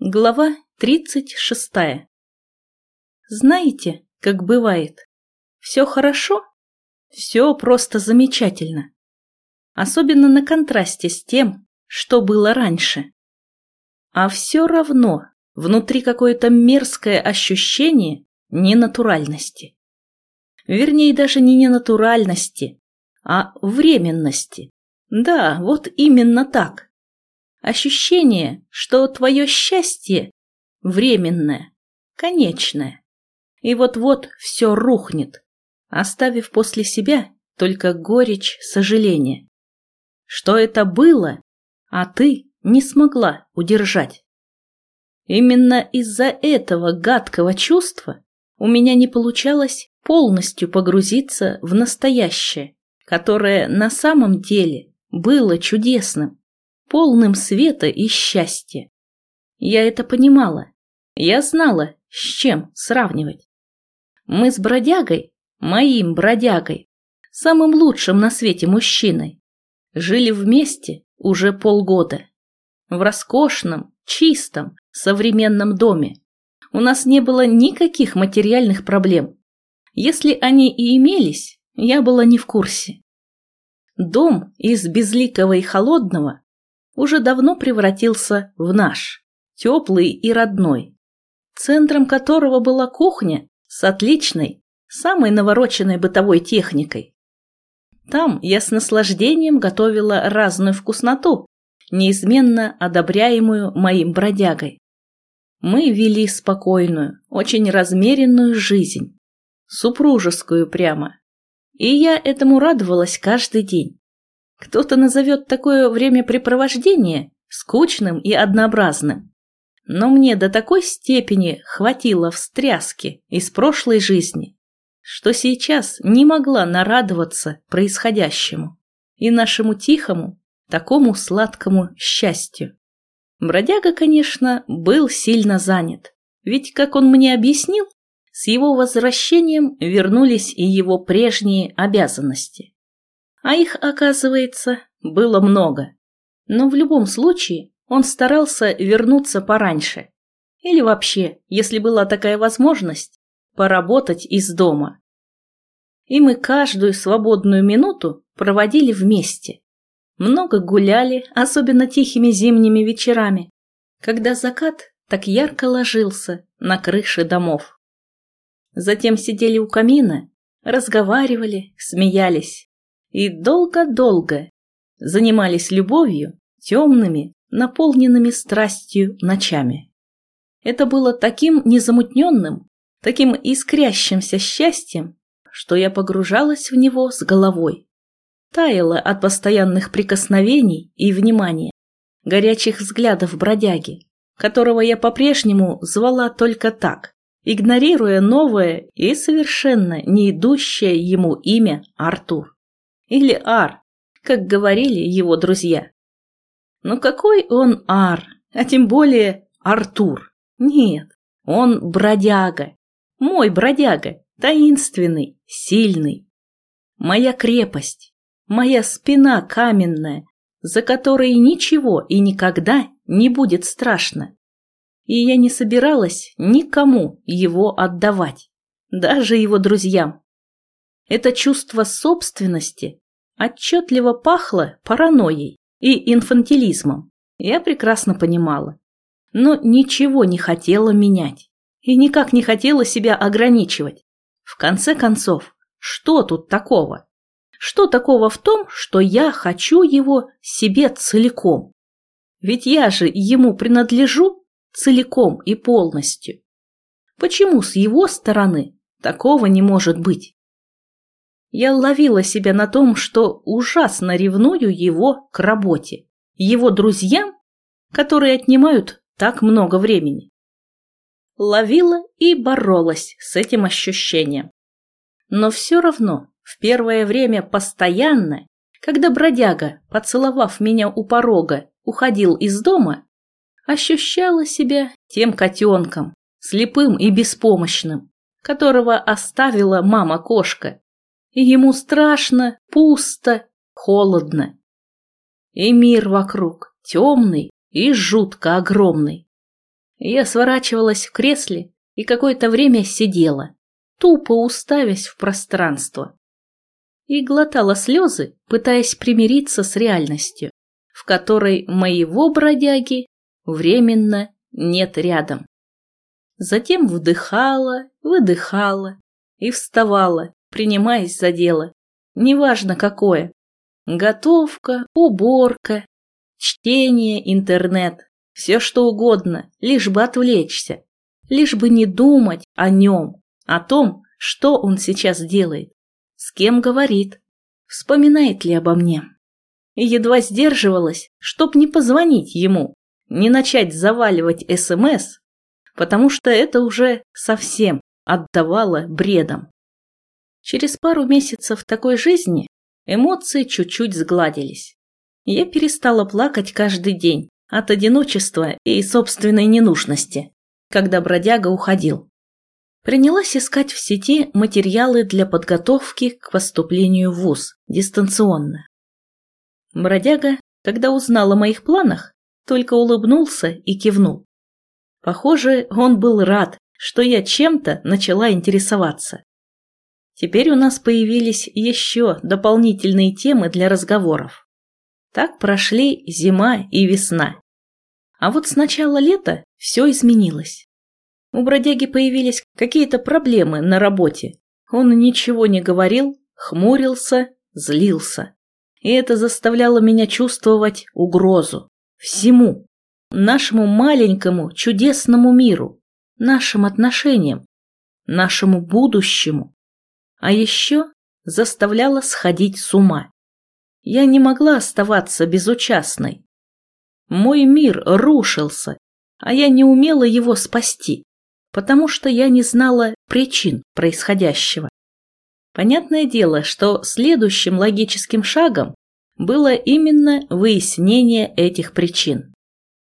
Глава 36. Знаете, как бывает, все хорошо, все просто замечательно. Особенно на контрасте с тем, что было раньше. А все равно внутри какое-то мерзкое ощущение ненатуральности. Вернее, даже не ненатуральности, а временности. Да, вот именно так. Ощущение, что твое счастье временное, конечное. И вот-вот все рухнет, оставив после себя только горечь сожаления. Что это было, а ты не смогла удержать. Именно из-за этого гадкого чувства у меня не получалось полностью погрузиться в настоящее, которое на самом деле было чудесным полным света и счастья. Я это понимала. Я знала, с чем сравнивать. Мы с бродягой, моим бродягой, самым лучшим на свете мужчиной, жили вместе уже полгода. В роскошном, чистом, современном доме. У нас не было никаких материальных проблем. Если они и имелись, я была не в курсе. Дом из безликого и холодного уже давно превратился в наш, теплый и родной, центром которого была кухня с отличной, самой навороченной бытовой техникой. Там я с наслаждением готовила разную вкусноту, неизменно одобряемую моим бродягой. Мы вели спокойную, очень размеренную жизнь, супружескую прямо. И я этому радовалась каждый день. Кто-то назовет такое времяпрепровождение скучным и однообразным. Но мне до такой степени хватило встряски из прошлой жизни, что сейчас не могла нарадоваться происходящему и нашему тихому, такому сладкому счастью. Бродяга, конечно, был сильно занят, ведь, как он мне объяснил, с его возвращением вернулись и его прежние обязанности. А их, оказывается, было много. Но в любом случае он старался вернуться пораньше. Или вообще, если была такая возможность, поработать из дома. И мы каждую свободную минуту проводили вместе. Много гуляли, особенно тихими зимними вечерами, когда закат так ярко ложился на крыши домов. Затем сидели у камина, разговаривали, смеялись и долго-долго занимались любовью темными, наполненными страстью ночами. Это было таким незамутненным, таким искрящимся счастьем, что я погружалась в него с головой. Таяла от постоянных прикосновений и внимания, горячих взглядов бродяги, которого я по-прежнему звала только так, игнорируя новое и совершенно не идущее ему имя Артур. Или Ар, как говорили его друзья. Но какой он Ар, а тем более Артур? Нет, он бродяга. Мой бродяга, таинственный, сильный. Моя крепость, моя спина каменная, за которой ничего и никогда не будет страшно. И я не собиралась никому его отдавать, даже его друзьям. Это чувство собственности отчетливо пахло паранойей и инфантилизмом. Я прекрасно понимала. Но ничего не хотела менять. И никак не хотела себя ограничивать. В конце концов, что тут такого? Что такого в том, что я хочу его себе целиком? Ведь я же ему принадлежу целиком и полностью. Почему с его стороны такого не может быть? Я ловила себя на том, что ужасно ревную его к работе, его друзьям, которые отнимают так много времени. Ловила и боролась с этим ощущением. Но все равно в первое время постоянно, когда бродяга, поцеловав меня у порога, уходил из дома, ощущала себя тем котенком, слепым и беспомощным, которого оставила мама-кошка и ему страшно, пусто, холодно. И мир вокруг темный и жутко огромный. Я сворачивалась в кресле и какое-то время сидела, тупо уставясь в пространство. И глотала слезы, пытаясь примириться с реальностью, в которой моего бродяги временно нет рядом. Затем вдыхала, выдыхала и вставала, принимаясь за дело, неважно какое. Готовка, уборка, чтение, интернет, все что угодно, лишь бы отвлечься, лишь бы не думать о нем, о том, что он сейчас делает, с кем говорит, вспоминает ли обо мне. Едва сдерживалась, чтоб не позвонить ему, не начать заваливать СМС, потому что это уже совсем отдавало бредом. Через пару месяцев такой жизни эмоции чуть-чуть сгладились. Я перестала плакать каждый день от одиночества и собственной ненужности, когда бродяга уходил. Принялась искать в сети материалы для подготовки к поступлению в ВУЗ дистанционно. Бродяга, когда узнал о моих планах, только улыбнулся и кивнул. Похоже, он был рад, что я чем-то начала интересоваться. Теперь у нас появились еще дополнительные темы для разговоров. Так прошли зима и весна. А вот с начала лета все изменилось. У бродяги появились какие-то проблемы на работе. Он ничего не говорил, хмурился, злился. И это заставляло меня чувствовать угрозу. Всему. Нашему маленькому чудесному миру. Нашим отношениям. Нашему будущему а еще заставляла сходить с ума. Я не могла оставаться безучастной. Мой мир рушился, а я не умела его спасти, потому что я не знала причин происходящего. Понятное дело, что следующим логическим шагом было именно выяснение этих причин.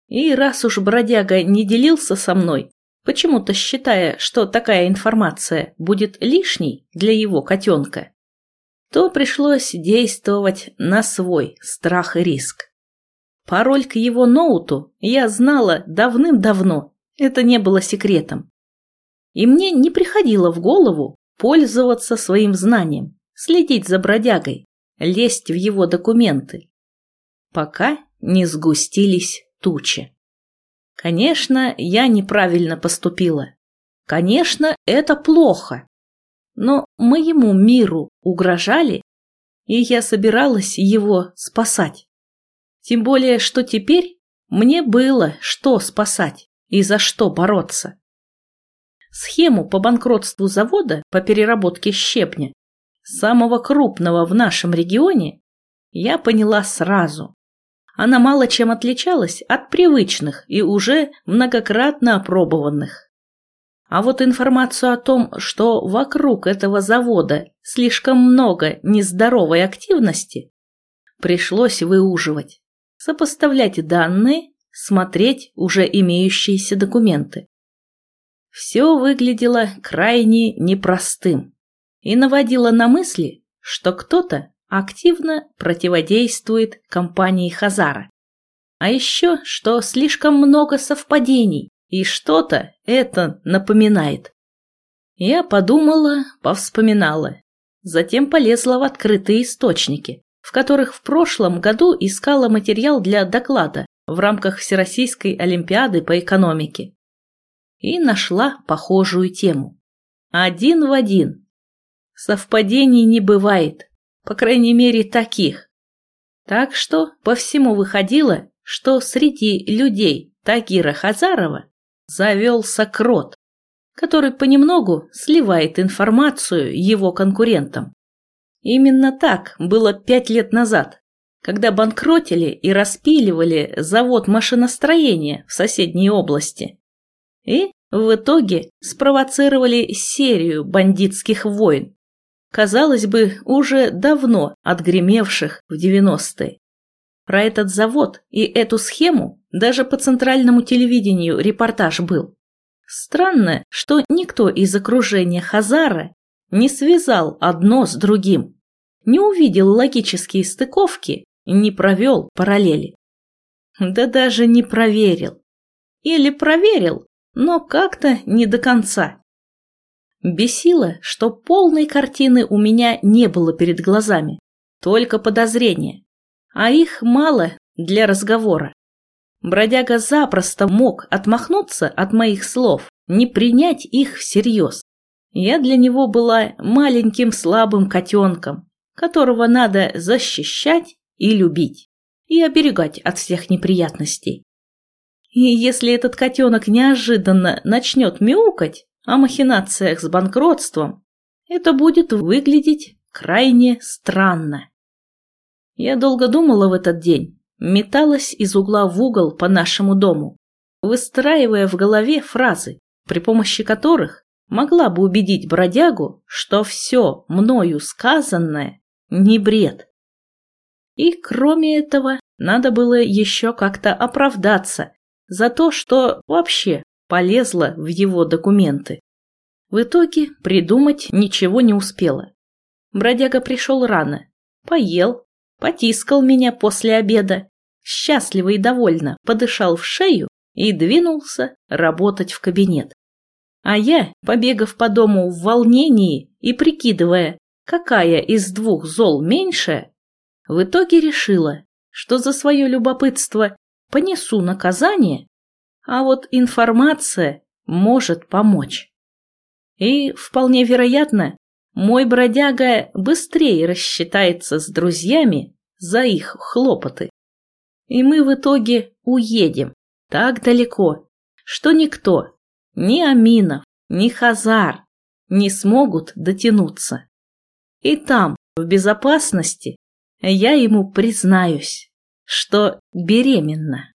И раз уж бродяга не делился со мной, почему-то считая, что такая информация будет лишней для его котенка, то пришлось действовать на свой страх и риск. Пароль к его ноуту я знала давным-давно, это не было секретом. И мне не приходило в голову пользоваться своим знанием, следить за бродягой, лезть в его документы, пока не сгустились тучи. Конечно, я неправильно поступила. Конечно, это плохо. Но моему миру угрожали, и я собиралась его спасать. Тем более, что теперь мне было что спасать и за что бороться. Схему по банкротству завода по переработке щебня, самого крупного в нашем регионе, я поняла сразу она мало чем отличалась от привычных и уже многократно опробованных. А вот информацию о том, что вокруг этого завода слишком много нездоровой активности, пришлось выуживать, сопоставлять данные, смотреть уже имеющиеся документы. Все выглядело крайне непростым и наводило на мысли, что кто-то активно противодействует компании Хазара. А еще, что слишком много совпадений, и что-то это напоминает. Я подумала, повспоминала. Затем полезла в открытые источники, в которых в прошлом году искала материал для доклада в рамках Всероссийской Олимпиады по экономике. И нашла похожую тему. Один в один. Совпадений не бывает. По крайней мере, таких. Так что по всему выходило, что среди людей Тагира Хазарова завелся крот, который понемногу сливает информацию его конкурентам. Именно так было пять лет назад, когда банкротили и распиливали завод машиностроения в соседней области. И в итоге спровоцировали серию бандитских войн, казалось бы, уже давно отгремевших в 90-е. Про этот завод и эту схему даже по центральному телевидению репортаж был. Странно, что никто из окружения Хазара не связал одно с другим, не увидел логические стыковки не провел параллели. Да даже не проверил. Или проверил, но как-то не до конца. Бесило, что полной картины у меня не было перед глазами, только подозрения, а их мало для разговора. Бродяга запросто мог отмахнуться от моих слов, не принять их всерьез. Я для него была маленьким слабым котенком, которого надо защищать и любить, и оберегать от всех неприятностей. И если этот котенок неожиданно начнет мяукать о махинациях с банкротством, это будет выглядеть крайне странно. Я долго думала в этот день, металась из угла в угол по нашему дому, выстраивая в голове фразы, при помощи которых могла бы убедить бродягу, что все мною сказанное не бред. И кроме этого, надо было еще как-то оправдаться за то, что вообще полезла в его документы. В итоге придумать ничего не успела. Бродяга пришел рано, поел, потискал меня после обеда, счастливо и довольно подышал в шею и двинулся работать в кабинет. А я, побегав по дому в волнении и прикидывая, какая из двух зол меньшая, в итоге решила, что за свое любопытство понесу наказание, а вот информация может помочь. И, вполне вероятно, мой бродяга быстрее рассчитается с друзьями за их хлопоты. И мы в итоге уедем так далеко, что никто, ни Аминов, ни Хазар, не смогут дотянуться. И там, в безопасности, я ему признаюсь, что беременна.